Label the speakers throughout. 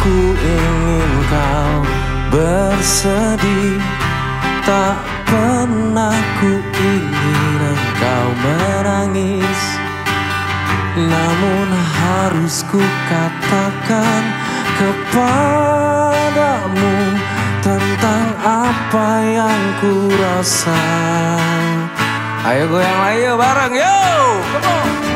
Speaker 1: Aku ingin kau bersedih. Tak pernah ku ingin engkau menangis. Namun harus ku katakan kepadamu Tentang apa yang ku rasa. Ayo goyang lagi bareng yo Come on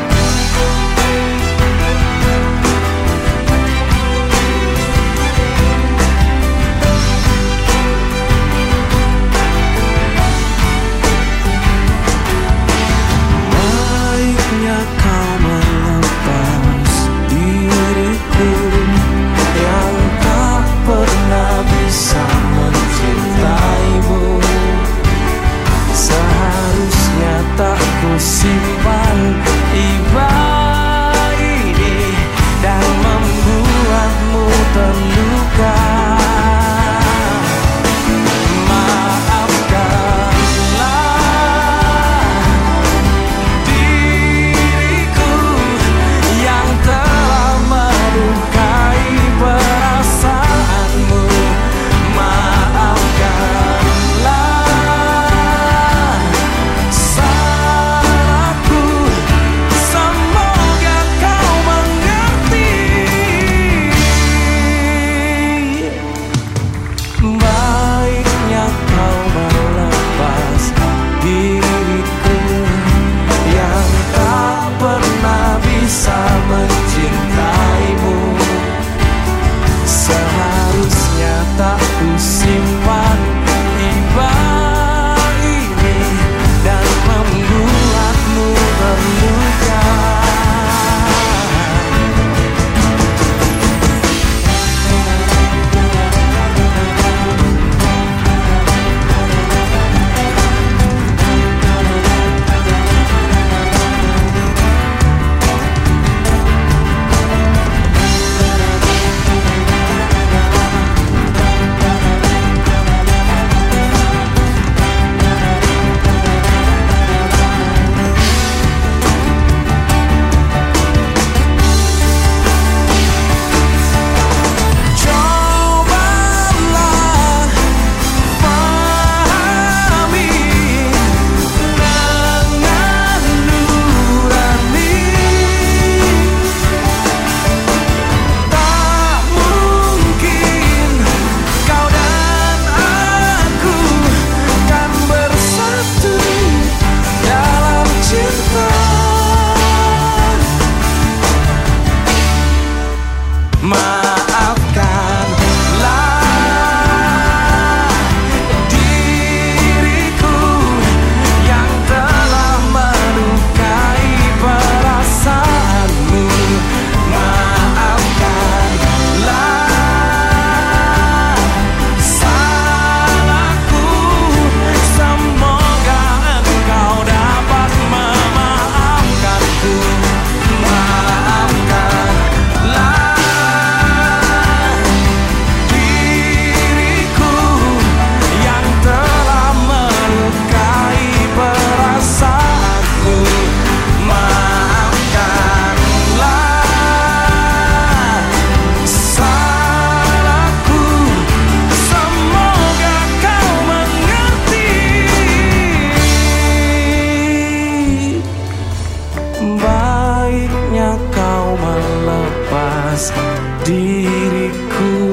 Speaker 1: diriku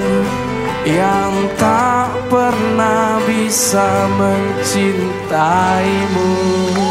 Speaker 1: yang tak pernah bisa mencintaimu.